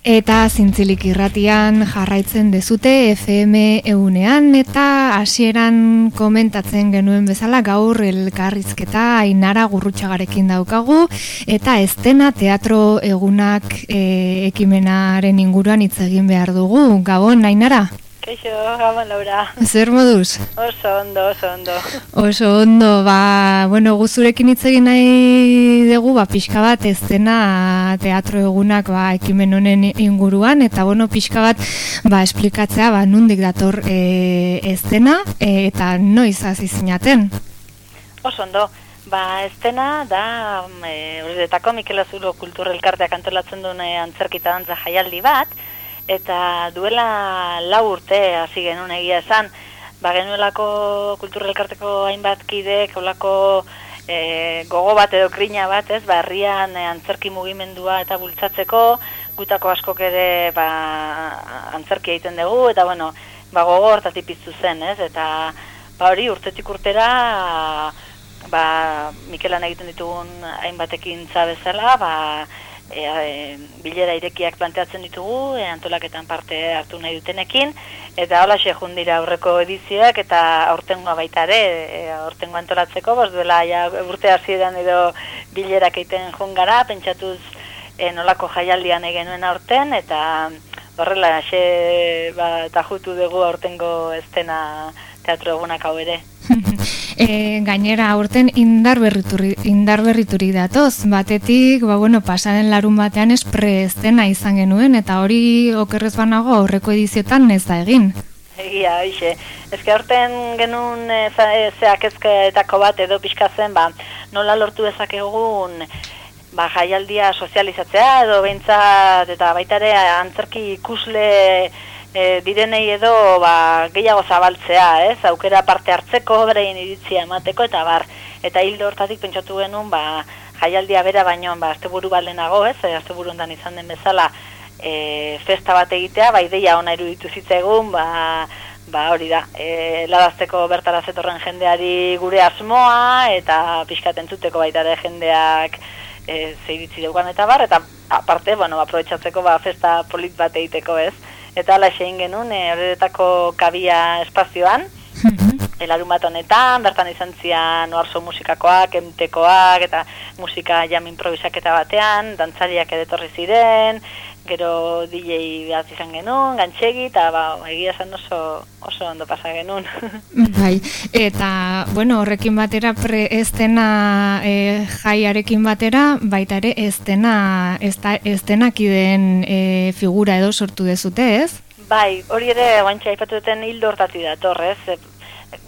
Eta zintzilik irratian jarraitzen dezute FM eunean eta hasieran komentatzen genuen bezala gaur elkarrizketa ainara gurrutxagarekin daukagu eta estena teatro egunak e, ekimenaren inguruan hitz egin behar dugu. Gabon, ainara? Kaixo, gabon, Laura. Zer moduz? Oso ondo, oso ondo. Oso ondo, ba, bueno, guzurekin hitz egin nahi dugu, ba, pixka bat ez dena teatro egunak, ba, ekimen honen inguruan, eta, bueno, pixka bat, ba, esplikatzea, ba, nundik dator e, ez dena, e, eta noiz hasi zinaten? Oso ondo, ba, ez dena, da, e, horretako Mikel Azulo kulturrelkarteak antolatzen duen antzerkita dantza jaialdi bat, eta duela lau urte hasi genuen egia esan, ba genuelako kulturrelkarteko hainbat kidek, olako e, gogo bat edo krina bat, ez, ba herrian e, antzerki mugimendua eta bultzatzeko, gutako askok ere ba, antzerki egiten dugu, eta bueno, ba gogo hortatik piztu zen, ez, eta ba hori urtetik urtera, ba Mikelan egiten ditugun hainbatekin bezala, ba e, bilera irekiak planteatzen ditugu, e, antolaketan parte hartu nahi dutenekin, eta hola jun dira aurreko edizioak, eta aurtengoa baita ere, e, aurtengo antolatzeko, bos duela ja, urte hasieran edo bilerak egiten jun gara, pentsatuz e, nolako jaialdian egenuen aurten, eta horrela, xe, ba, tajutu dugu aurtengo estena teatro egunak hau ere. e, gainera aurten indar berrituri, indar berrituri datoz, batetik, ba, bueno, pasaren larun batean espreztena izan genuen, eta hori okerrez banago aurreko ediziotan ez da egin. Egia, hoxe. Ez aurten genuen e, zeak ezkeetako bat edo pixka zen, ba, nola lortu egun ba, jaialdia sozializatzea edo behintzat eta baitare antzerki ikusle e, direnei edo ba, gehiago zabaltzea, ez? Aukera parte hartzeko, berein iritzia emateko, eta bar, eta hildo hortatik pentsatu genuen, ba, jaialdia bera baino, ba, azte buru balenago, ez? E, azte buru izan den bezala, e, festa bat egitea, ba, ideia ona iruditu zitzegun, ba, ba, hori da, e, ladazteko bertara zetorren jendeari gure asmoa, eta pixkaten zuteko baita ere jendeak, e, zeiritzi dugan eta bar, eta aparte, bueno, aprobetsatzeko ba, festa polit bat egiteko ez, eta ala xein genuen e, horretako kabia espazioan, mhm. elarun bat honetan, bertan izan zian oarzo musikakoak, emtekoak, eta musika jam improvisak eta batean, dantzariak edetorri ziren, gero DJ bat izan genuen, gantxegi, eta ba, egia zen oso, oso ondo pasa genuen. bai, eta, bueno, horrekin batera pre ez dena e, jaiarekin batera, baita ere ez ez, ez denak iden e, figura edo sortu dezute, ez? Bai, hori ere, guantxa, ipatu duten hildo hortati da, torrez,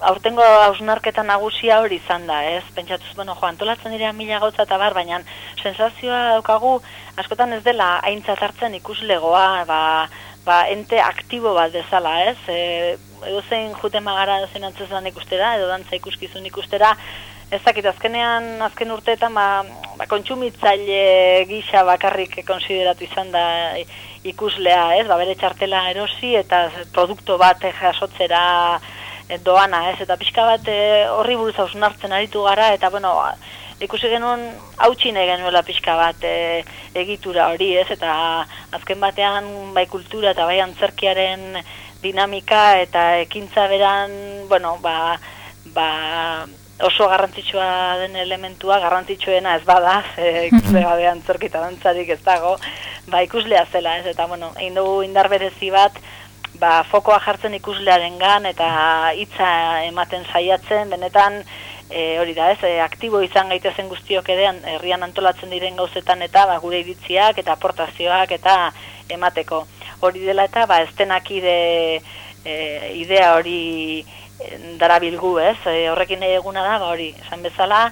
aurtengo hausnarketa nagusia hori izan da, ez? Pentsatuz, bueno, jo, antolatzen dira mila gauza eta bar, baina sensazioa daukagu, askotan ez dela aintzat hartzen ikuslegoa, ba, ba, ente aktibo bat dezala, ez? E, edo zein jute magara zein antzezan ikustera, edo dantza ikuskizun ikustera, ez dakit, azkenean, azken urteetan, ba, ba, kontsumitzaile gisa bakarrik konsideratu izan da ikuslea, ez? Ba, bere txartela erosi eta produkto bat jasotzera, doana, ez, eta pixka bat e, horri buruz hausnartzen aritu gara, eta, bueno, ikusi genuen hautsi genuela pixka bat e, egitura hori, ez, eta azken batean bai kultura eta bai antzerkiaren dinamika eta ekintza beran, bueno, ba, ba, oso garrantzitsua den elementua, garrantzitsuena ez bada, ze ikusle gabe antzerkita dantzarik ez dago, ba, ikuslea zela, ez, eta, bueno, egin dugu indar berezi bat, ba, fokoa jartzen ikuslearen gan, eta hitza ematen saiatzen, benetan, e, hori da ez, e, aktibo izan gaitezen guztiok edean, herrian antolatzen diren gauzetan eta ba, gure iritziak eta aportazioak eta emateko. Hori dela eta, ba, estenak ide, e, idea hori e, darabilgu ez, e, horrekin eguna da, ba, hori, esan bezala,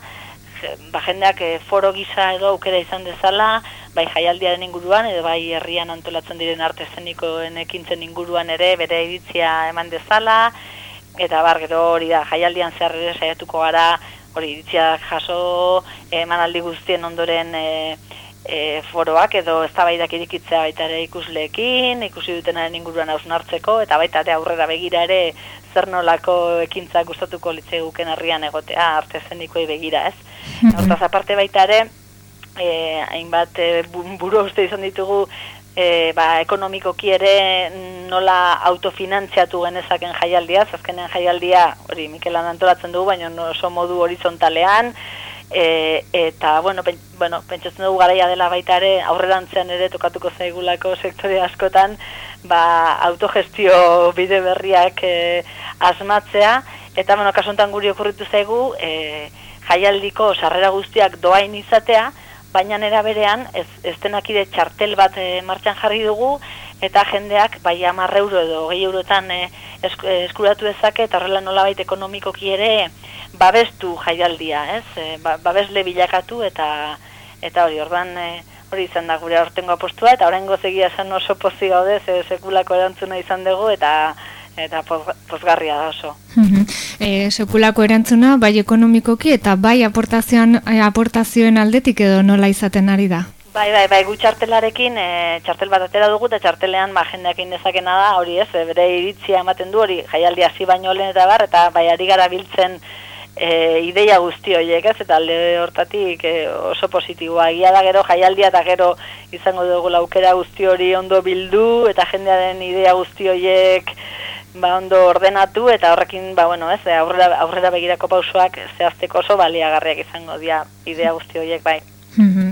ba, jendeak e, foro gisa edo aukera izan dezala, bai jaialdiaren inguruan edo bai herrian antolatzen diren arte zenikoen ekintzen inguruan ere bere iritzia eman dezala eta bar gero hori da jaialdian zer ere saiatuko gara hori iritzia jaso emanaldi guztien ondoren e, e, foroak edo eztabaidak irikitzea baita ere ikusleekin, ikusi dutenaren inguruan hausnartzeko eta baita ere aurrera begira ere zer nolako ekintza gustatuko litzeguken herrian egotea arte zenikoei begira, ez? Mhm. Hortaz aparte baita ere, e, hainbat e, buru uste izan ditugu e, ba, ekonomikoki ere nola autofinantziatu genezaken jaialdia, azkenen jaialdia, hori Mikelan antolatzen dugu, baina oso modu horizontalean, e, eta, bueno, pen, bueno, pentsatzen dugu garaia dela baita ere, aurrerantzean ere tokatuko zaigulako sektore askotan, ba, autogestio bide berriak e, asmatzea, eta, bueno, kasuntan guri okurritu zaigu, e, jaialdiko sarrera guztiak doain izatea, baina nera berean ez, denakide txartel bat e, martxan jarri dugu eta jendeak bai amarre euro edo gehi eurotan e, eskuratu dezake eta horrela nolabait ekonomikoki ere babestu jaialdia, ez? E, ba, babesle bilakatu eta eta hori ordan e, hori izan da gure aurtengo apostua eta oraingo zegia esan oso pozi gaude ze sekulako erantzuna izan dugu eta eta pozgarria da oso. E, sekulako erantzuna, bai ekonomikoki eta bai aportazioan, e, aportazioen aldetik edo nola izaten ari da? Bai, bai, bai, gu txartelarekin, e, txartel bat atera dugu eta txartelean ba, jendeak indezakena da, hori ez, e, bere iritzia ematen du, hori jaialdi hasi baino lehen eta bar, eta bai ari gara biltzen e, ideia guzti horiek, ez, eta alde hortatik e, oso positiboa. Egia da gero jaialdia eta gero izango dugu laukera guzti hori ondo bildu, eta jendearen idea guzti horiek ba, ondo ordenatu eta horrekin ba, bueno, ez, aurrera, aurrera begirako pausoak zehazteko oso baliagarriak izango dira idea guzti horiek bai.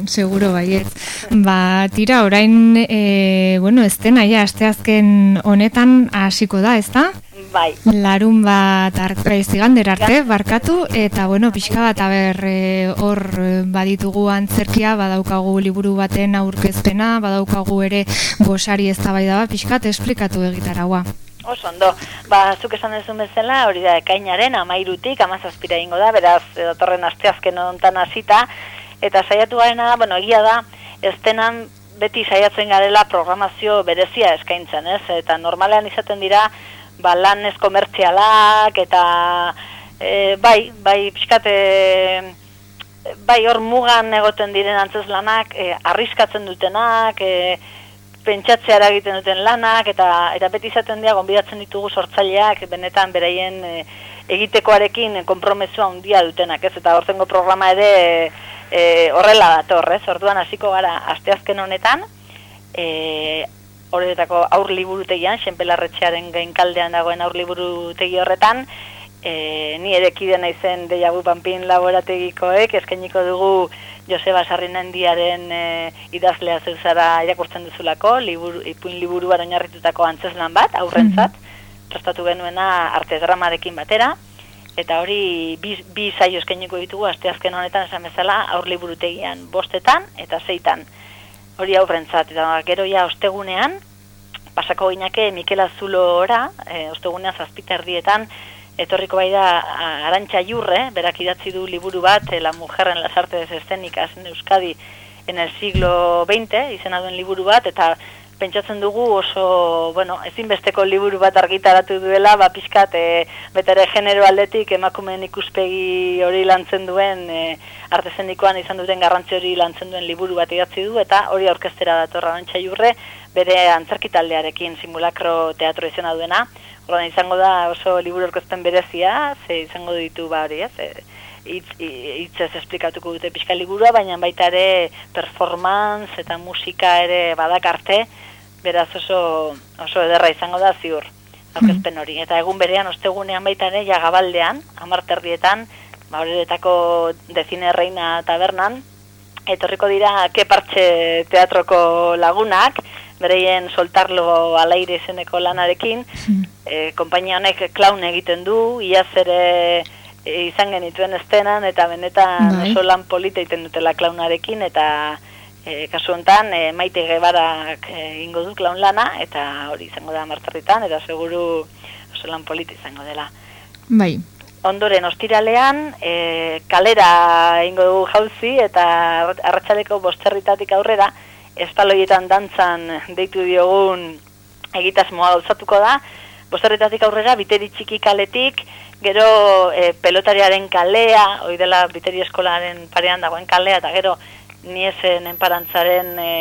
seguro bai Ba, tira, orain, e, bueno, ez dena, ja, asteazken honetan hasiko da, ez da? Bai. Larun bat zigander arte, barkatu, eta, bueno, pixka bat, aber, e, hor baditugu antzerkia, badaukagu liburu baten aurkezpena, badaukagu ere gosari ez da bai da, pixkat, esplikatu egitaragoa. Oso ondo, ba, zuk esan dezun bezala, hori da, ekainaren, amairutik, amazazpira ingo da, beraz, datorren asteazken ontan hasita, eta saiatu garena, bueno, egia da, ez denan beti saiatzen garela programazio berezia eskaintzen, ez? Eta normalean izaten dira, ba, lan ez komertzialak, eta, e, bai, bai, pixkate, bai, hor mugan egoten diren antzez lanak, e, arriskatzen dutenak, e, pentsatzeara egiten duten lanak eta eta beti izaten dira gonbidatzen ditugu sortzaileak benetan beraien e, egitekoarekin konpromesoa handia dutenak, ez? Eta hortengo programa ere e, horrela dator, ez? Orduan hasiko gara asteazken honetan, eh horretako aur liburutegian, Xenpelarretxearen gainkaldean dagoen aur liburutegi horretan, e, ni ere kide naizen Deiabu Pampin laborategikoek eskainiko dugu Joseba Sarrinendiaren e, idazlea zara irakurtzen duzulako, liburu, ipuin liburuan oinarritutako antzeslan bat, aurrentzat, mm prestatu genuena arte dramarekin batera, eta hori bi, bi saio eskainiko ditugu asteazken honetan esan bezala aur liburutegian bostetan eta zeitan. Hori aurrentzat, eta gero ja ostegunean, pasako ginake Mikel Azulora, e, ostegunean zazpita erdietan, etorriko bai da Arantxa Jurre, berak idatzi du liburu bat, eh, La mujer en las artes escénicas en Euskadi en el siglo XX, izena duen liburu bat, eta pentsatzen dugu oso, bueno, ezinbesteko liburu bat argitaratu duela, ba, pixkat, e, betere genero aldetik emakumeen ikuspegi hori lantzen duen, e, artezenikoan izan duten garrantzi hori lantzen duen liburu bat idatzi du, eta hori aurkestera datorra Arantxa Jurre, bere antzerkitaldearekin simulakro teatro izena duena, Ordan izango da oso liburu orkezten berezia, ze izango ditu ba hori, ez? Itz ez esplikatuko dute pixka liburua, baina baita ere performance eta musika ere badakarte, beraz oso, oso ederra izango da ziur aurkezpen hori. Eta egun berean, ostegunean baita ere, jagabaldean, amarterdietan, ba horretako dezine reina tabernan, etorriko dira kepartxe teatroko lagunak, bereien soltarlo alaire izeneko lanarekin, hmm. E, kompainia honek klaun egiten du, iaz ere e, izan genituen estenan, eta benetan bai. oso lan polita egiten dutela klaunarekin, eta e, kasu honetan e, maite gebarak e, ingo du klaun lana, eta hori izango da martarritan, eta seguru oso lan polita izango dela. Bai. Ondoren, ostiralean, e, kalera ingo du jauzi, eta arratsaleko bosterritatik aurrera, espaloietan dantzan deitu diogun egitasmoa gauzatuko da, bostarretatik aurrera, biteri txiki kaletik, gero e, pelotariaren kalea, hoi dela biteri eskolaren parean dagoen kalea, eta gero niesen enparantzaren e,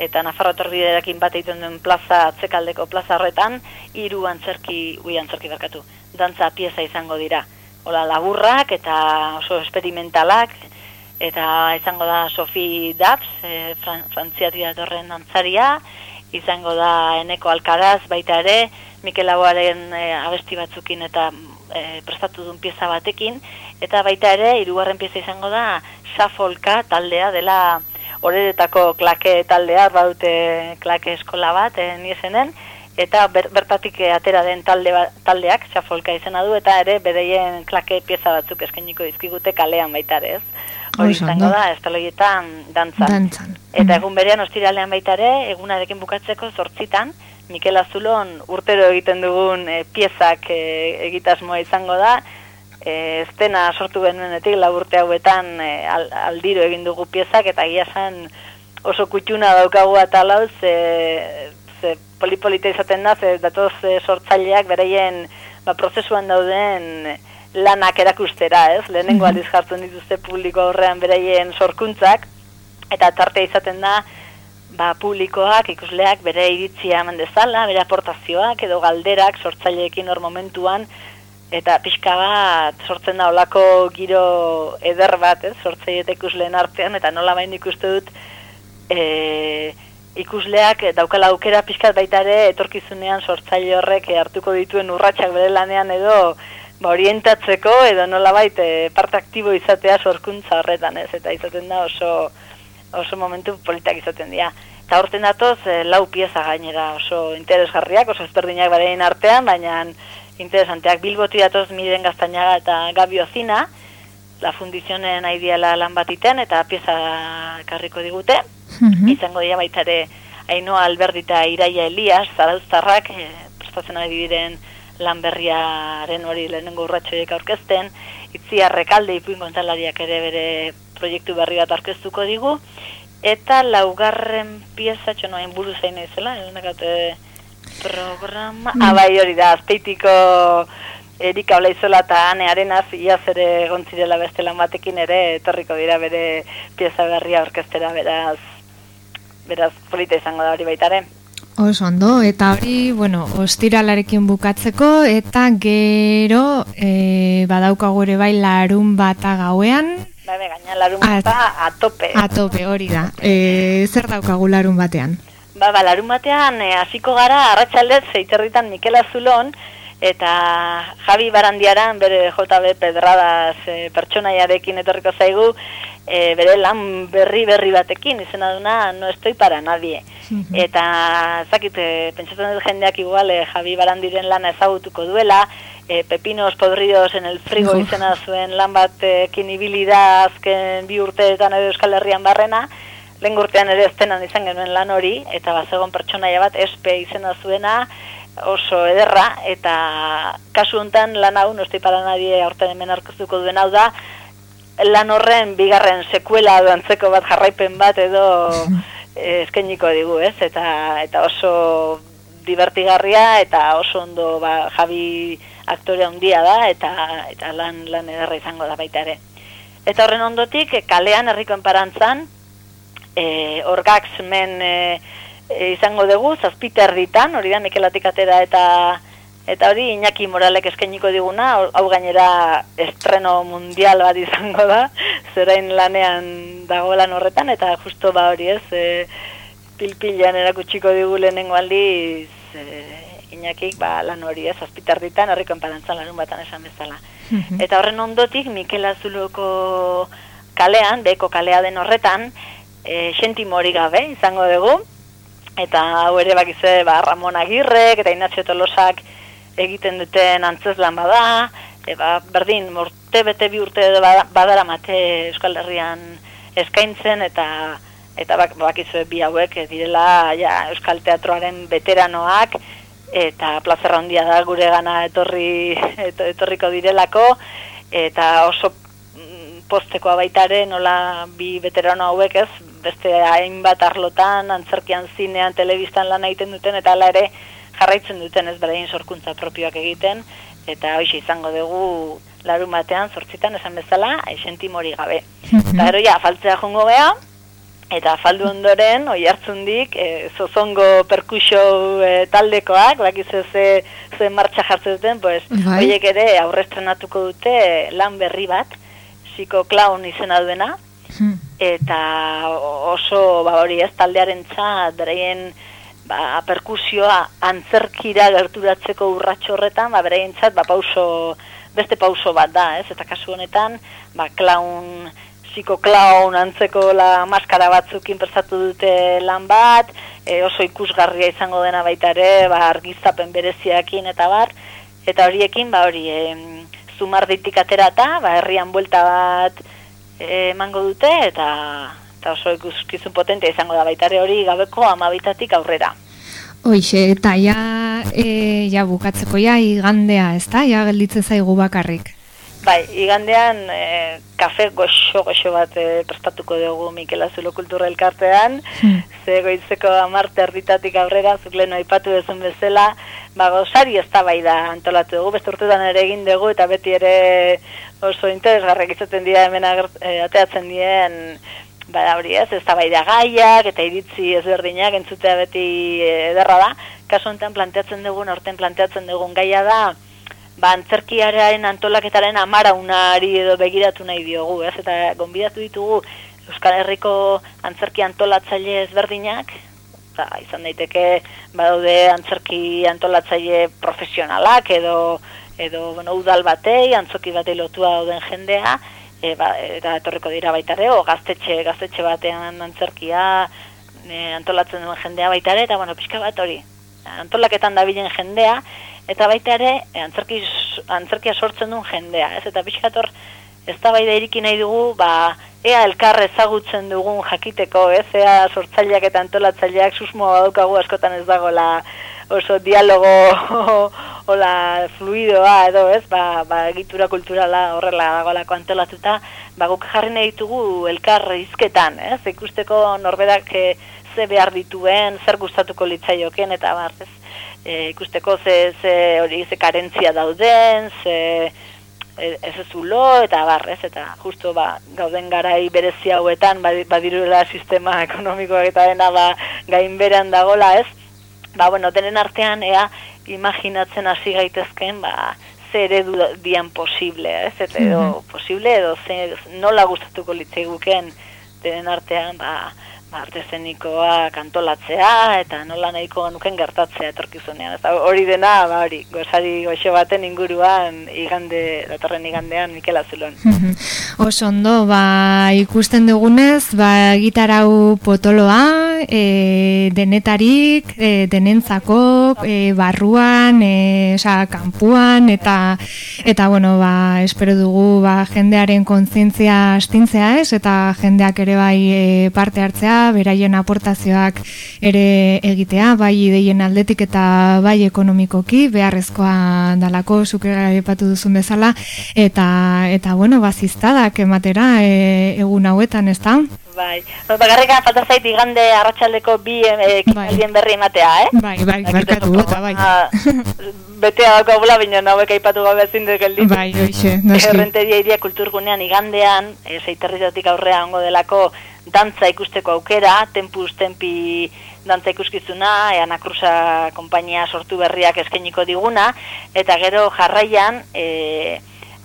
eta Nafarro etorbiderekin bat egiten duen plaza, atzekaldeko plaza horretan, hiru antzerki, ui antzerki barkatu, dantza pieza izango dira. Hola, laburrak eta oso experimentalak, eta izango da Sofi Dabs, e, frantziatik datorren antzaria, izango da eneko alkaraz baita ere, Mikel Laboaren e, abesti batzukin eta e, prestatu duen pieza batekin, eta baita ere, hirugarren pieza izango da, Safolka taldea dela horretako klake taldea, baute klake eskola bat, e, niesenen, eta bertatik atera den talde ba, taldeak, Safolka izena du, eta ere, bedeien klake pieza batzuk eskainiko dizkigute kalean baita ere, ez? Hori izango da, estaloietan dantzan. dantzan. Eta egun berean ostiralean baita ere, egunarekin bukatzeko zortzitan, Mikel Azulon urtero egiten dugun e, piezak e, egitasmoa izango da, e, estena sortu benuenetik laburte hauetan e, aldiro egin dugu piezak, eta gila zen oso kutxuna daukagu eta lau, ze, ze polipolita izaten da, ze datoz e, sortzaileak bereien ba, prozesuan dauden lanak erakustera, ez? Lehenengo aldiz jartzen dituzte publiko horrean bereien sorkuntzak, eta tarte izaten da, ba, publikoak, ikusleak, bere iritzia eman dezala, bere aportazioak edo galderak sortzaileekin hor momentuan, eta pixka bat sortzen da olako giro eder bat, ez, sortzaile eta ikusleen artean, eta nola bain ikuste dut, e, ikusleak daukala aukera pixkat baita ere etorkizunean sortzaile horrek hartuko dituen urratsak bere lanean edo ba, orientatzeko edo nola baita e, parte aktibo izatea sorkuntza horretan ez? Eta izaten da oso oso momentu politak izaten dira. Eta horten datoz, e, lau pieza gainera oso interesgarriak, oso ezberdinak barein artean, baina interesanteak. Bilboti datoz miren gaztainaga eta gabio zina, la fundizionen aidiala lan batiten, eta pieza karriko digute, mm izango dira baita ere Ainoa Alberdita Iraia Elias, zarauztarrak, e, prestatzen ari diren lan berriaren hori lehenengo urratxoiek aurkezten, itziarrekalde ipuin kontalariak ere bere proiektu berri bat aurkeztuko digu, eta laugarren pieza txonoain buru zein ezela, elenakate programa, mm. abai hori da, azpeitiko Erika Olaizola eta Ane iaz ere gontzirela beste lan batekin ere etorriko dira bere pieza berria orkestera beraz beraz polita izango da hori baitare. Oso ondo, eta hori, bueno, ostiralarekin bukatzeko, eta gero e, badaukago ere bai larun bata gauean, Bai, gaina larun bata atope. Atope, hori da. E, zer daukagu larun batean? Ba, ba, larun batean, e, hasiko gara, arratsaldez zeiterritan Mikel Azulon, eta Javi Barandiaran, bere JB Pedradas e, pertsonaiarekin etorriko zaigu, e, bere lan berri berri batekin, izena duna, no estoy para nadie. Eta, zakit, e, pentsatzen dut jendeak igual, e, Javi Barandiren lana ezagutuko duela, e, pepinos podridos en el frigo izena zuen lan batekin ibili da azken bi urteetan edo Euskal Herrian barrena, lehen urtean ere eztenan izan genuen lan hori, eta bazegon pertsonaia bat espe izena zuena, oso ederra, eta kasu hontan lan hau, nostei para nadie aurten hemen arkoztuko duen hau da, lan horren bigarren sekuela duantzeko bat jarraipen bat edo eskeniko digu, ez? Eta, eta oso divertigarria eta oso ondo ba, Javi aktore handia da eta eta lan lan ederra izango da baita ere. Eta horren ondotik kalean herriko enparantzan eh orgax men e, e, izango dugu zazpiterritan, hori da Mikelatik atera eta eta hori Iñaki Moralek eskainiko diguna, hau gainera estreno mundial bat izango da, zerain lanean dagoelan horretan eta justo ba hori ez, e, pilpilan erakutsiko digu lehenengo aldiz e, Iñakik ba, lan hori ez, azpitarditan, horriko enpadantzan lanun batan esan bezala. Mhm. Eta horren ondotik, Mikel Azuloko kalean, beko kalea den horretan, e, xenti mori gabe izango dugu, eta hau ere bakize ba, Ramon Agirrek eta Inazio Tolosak egiten duten antzeslan bada, e, ba, berdin, morte bete bi urte badara mate Euskal Herrian eskaintzen, eta eta bak, bakizu bi hauek direla ja, Euskal Teatroaren veteranoak, eta plazerra handia da gure gana etorri etorriko direlako eta oso mm, postekoa baitare nola bi veterano hauek ez? Beste hainbat arlotan antzerkian zinean telebistan lan egiten duten eta hala ere jarraitzen duten ez beraien sorkuntza propioak egiten eta hoxe izango dugu larun batean sortzitan esan bezala esenti mori gabe. Mhm. Eta gero ja, faltzea jongo geha, Eta faldu ondoren, oi hartzundik, e, zozongo perkusio e, taldekoak, bakiz ze, ze martxa jartzen duten, pues, bai. oiek ere aurrestrenatuko dute lan berri bat, ziko klaun izena duena, hmm. eta oso ba, hori ez taldearen txat, ba, perkusioa antzerkira gerturatzeko urratxo horretan, ba, bereintzat, ba, pauso, beste pauso bat da, ez? Eta kasu honetan, ba, klaun, klaun antzeko la maskara batzukin prestatu dute lan bat, e, oso ikusgarria izango dena baita ere, ba, argiztapen bereziakin eta bar, eta horiekin, ba, hori, e, zumarditik aterata, ba, herrian buelta bat e, emango dute, eta, eta oso ikuskizun potentea izango da baita ere hori gabeko amabitatik aurrera. Hoixe, eta ja, e, ja bukatzeko ja igandea, ez da? Ja gelditzen zaigu bakarrik. Bai, igandean e, kafe goxo-goxo bat e, prestatuko dugu Mikel Azulo Kultura Elkartean, hmm. ze goitzeko amarte arditatik aurrera, zuk lehenu aipatu dezun bezala, ba, gozari ez da bai da antolatu dugu, beste urtetan ere egin dugu, eta beti ere oso interesgarrak izaten dira hemen e, ateatzen dien, ba, hori ez, ez gaiak, eta iritzi ezberdinak entzutea beti ederra da, kasu enten planteatzen dugun, orten planteatzen dugun gaia da, ba, antzerkiaren antolaketaren amara unari edo begiratu nahi diogu, ez? Eta gonbidatu ditugu Euskal Herriko antzerki antolatzaile ezberdinak, ba, izan daiteke badaude antzerki antolatzaile profesionalak edo edo bueno, udal batei, antzoki batei lotua dauden jendea, e, ba, eta etorriko dira baita ere, o gaztetxe, gaztetxe batean antzerkia e, antolatzen duen jendea baita ere, eta bueno, pixka bat hori, antolaketan dabilen jendea, eta baita ere antzerki, antzerkia sortzen duen jendea, ez? Eta pixkator ez da bai iriki nahi dugu, ba, ea elkar ezagutzen dugun jakiteko, ez? Ea sortzaileak eta antolatzaileak susmoa badukagu askotan ez dagoela oso dialogo hola fluidoa edo, ez? Ba, ba egitura kulturala horrela dagoelako antolatuta, ba guk jarri nahi ditugu elkar izketan, ez? Ikusteko norberak eh, ze behar dituen, zer gustatuko litzaioken eta bar, ez? e, ikusteko ze, ze hori ze karentzia dauden, ze e, ez ez ulo, eta barrez, eta justo ba, gauden garai berezi hauetan, badirula sistema ekonomikoak eta dena ba, gain berean dagola, ez? Ba, bueno, denen artean, ea, imaginatzen hasi gaitezken, ba, ze eredu dian posible, ez? Eta edo, posible, edo, ze, nola gustatuko litzei guken, denen artean, ba, artezenikoa kantolatzea eta nola nahiko nuken gertatzea etorkizunean. Eta hori dena, ba hori, gozari goxe baten inguruan igande, datorren igandean Mikel Azulon. Oso ondo, ba, ikusten dugunez, ba, gitarau potoloa, e, denetarik, e, denentzako, e, barruan, e, oza, kanpuan, eta, eta, bueno, ba, espero dugu, ba, jendearen kontzientzia astintzea ez, eta jendeak ere bai e, parte hartzea, beraien aportazioak ere egitea, bai ideien aldetik eta bai ekonomikoki, beharrezkoa dalako, zuke epatu duzun bezala, eta, eta bueno, baziztadak ematera e, egun hauetan, ez da? Bai, bagarrika falta zait igande arratsaldeko bi e, bai. berri ematea, eh? Bai, bai, barkatu, eta bai. Betea dago bula, baina nauek aipatu gabe ezin dut gelditu. Bai, oixe, noski. Errenteria iria kulturgunean igandean, e, zeiterritatik aurrea ongo delako, dantza ikusteko aukera, tempuz tempi dantza ikuskizuna, ean akruza kompainia sortu berriak eskeniko diguna, eta gero jarraian, e,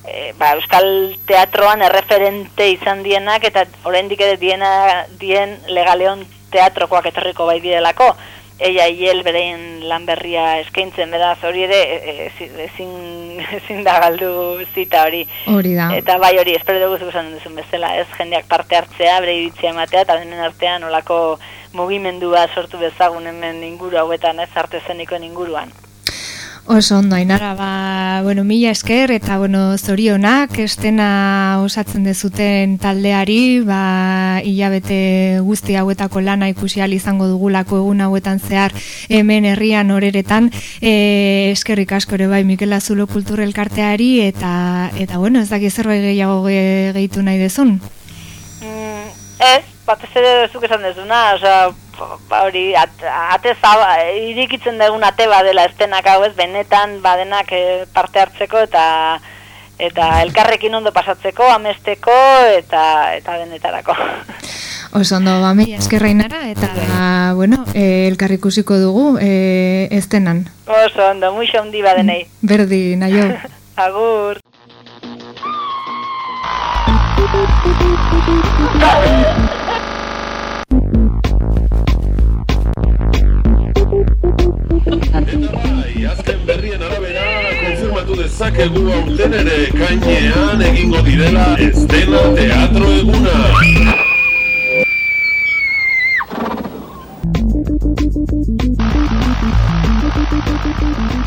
e, ba, Euskal Teatroan erreferente izan dienak, eta oraindik ere diena, dien legaleon teatrokoak etorriko bai direlako, eia hiel berein lan berria eskaintzen beraz hori ere e, e, ezin, ezin da galdu zita hori. Hori da. Eta bai hori, espero dugu zuzen duzun bezala, ez jendeak parte hartzea, bere iritzia ematea, eta denen artean olako mugimendua sortu bezagun hemen inguru hauetan, ez artezenikoen inguruan. Oso ondo, ainara, ba, bueno, mila esker, eta, bueno, zorionak, estena osatzen dezuten taldeari, ba, hilabete guzti hauetako lana ikusi izango dugulako egun hauetan zehar hemen herrian horeretan, e, eskerrik asko ere bai Mikel Azulo Kulturelkarteari, eta, eta, bueno, ez daki zerbait gehiago gehitu nahi dezun? Mm, ez, bat ez ere zuk esan dezuna, oza, ba hori ate zaba, irikitzen dugun ate badela estenak hau ez benetan badenak eh, parte hartzeko eta eta elkarrekin ondo pasatzeko, amesteko eta eta denetarako. Oso ondo, ba, mila eskerrainara, eta, bueno, e, elkarrik usiko dugu, e, estenan. Oso ondo, muixo hundi badenei. Berdi, naio. Agur. Bai, azken berrien arabera konfirmatu dezakegu aurten ere kainean egingo direla estena teatro eguna. Thank